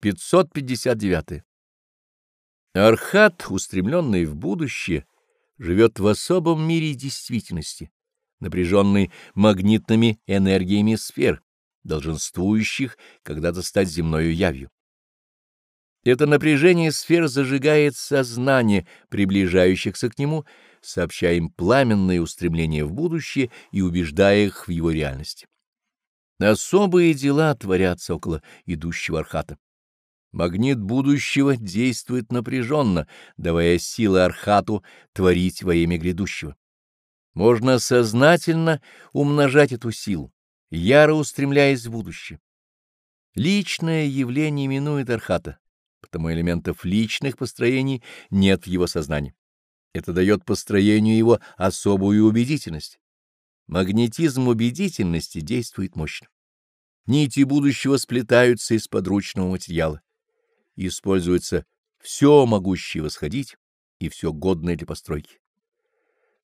559. Архат, устремленный в будущее, живет в особом мире действительности, напряженный магнитными энергиями сфер, долженствующих когда-то стать земною явью. Это напряжение сфер зажигает сознание приближающихся к нему, сообщая им пламенные устремления в будущее и убеждая их в его реальности. Особые дела творятся около идущего архата. Магнит будущего действует напряженно, давая силы архату творить во имя грядущего. Можно сознательно умножать эту силу, яро устремляясь в будущее. Личное явление минует архата, потому элементов личных построений нет в его сознании. Это дает построению его особую убедительность. Магнетизм убедительности действует мощно. Нити будущего сплетаются из подручного материала используется все могущее восходить и все годное для постройки.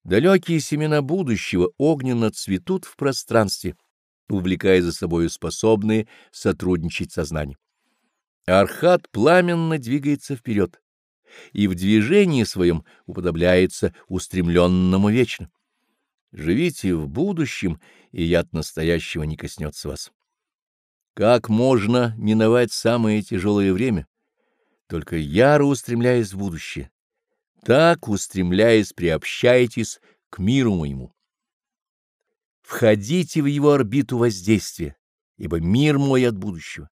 Далекие семена будущего огненно цветут в пространстве, увлекая за собою способные сотрудничать сознание. Архат пламенно двигается вперед и в движении своем уподобляется устремленному вечно. Живите в будущем, и яд настоящего не коснется вас. Как можно миновать самое тяжелое время? Только яро устремляясь в будущее. Так, устремляясь, приобщайтесь к миру моему. Входите в его орбиту воздействия, ибо мир мой от будущего.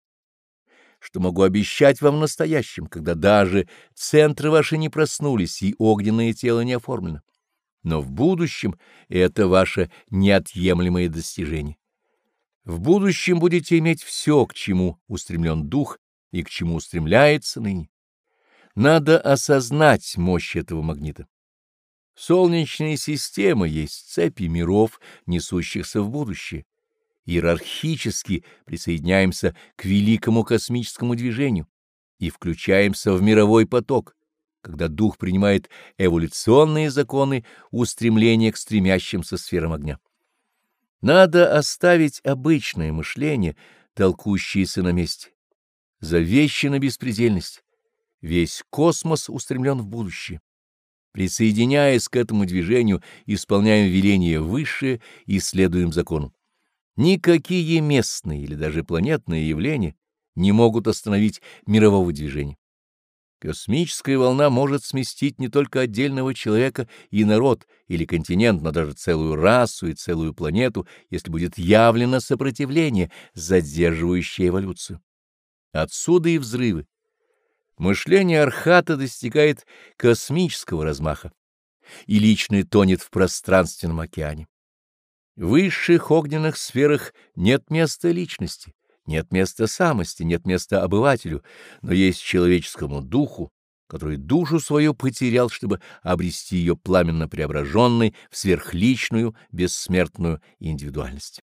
Что могу обещать вам в настоящем, когда даже центры ваши не проснулись и огненное тело не оформлено. Но в будущем это ваше неотъемлемое достижение. В будущем будете иметь все, к чему устремлен дух и к чему устремляется ныне. Надо осознать мощь этого магнита. Солнечная система есть цепи миров, несущихся в будущее. Иерархически присоединяемся к великому космическому движению и включаемся в мировой поток, когда дух принимает эволюционные законы устремления к стремящимся сферам огня. Надо оставить обычное мышление, толкущееся на месте завещана беспредельность. Весь космос устремлен в будущее. Присоединяясь к этому движению, исполняем веление высшее и следуем закону. Никакие местные или даже планетные явления не могут остановить мирового движения. Космическая волна может сместить не только отдельного человека и народ или континент, но даже целую расу и целую планету, если будет явлено сопротивление, задерживающее эволюцию. Отсюда и взрывы. Мышление Архата достигает космического размаха и личный тонет в пространственном океане. В высших огненных сферах нет места личности, нет места самости, нет места обывателю, но есть человеческому духу, который душу свою потерял, чтобы обрести ее пламенно преображенной в сверхличную, бессмертную индивидуальность.